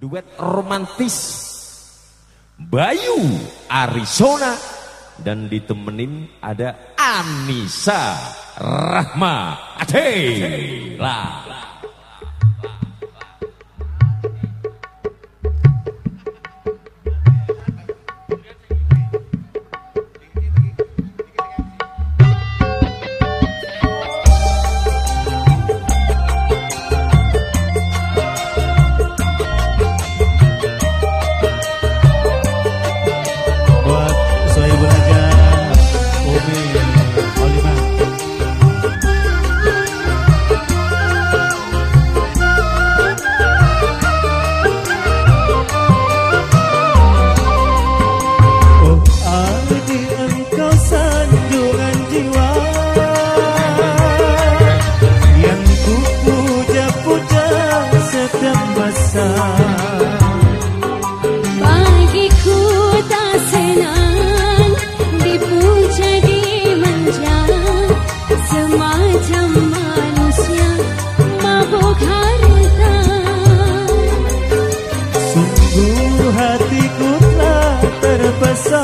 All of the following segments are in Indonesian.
duet romantis. Bayu Arizona. Dan ditemenin ada Anissa Rahma. Adela.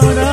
llorar.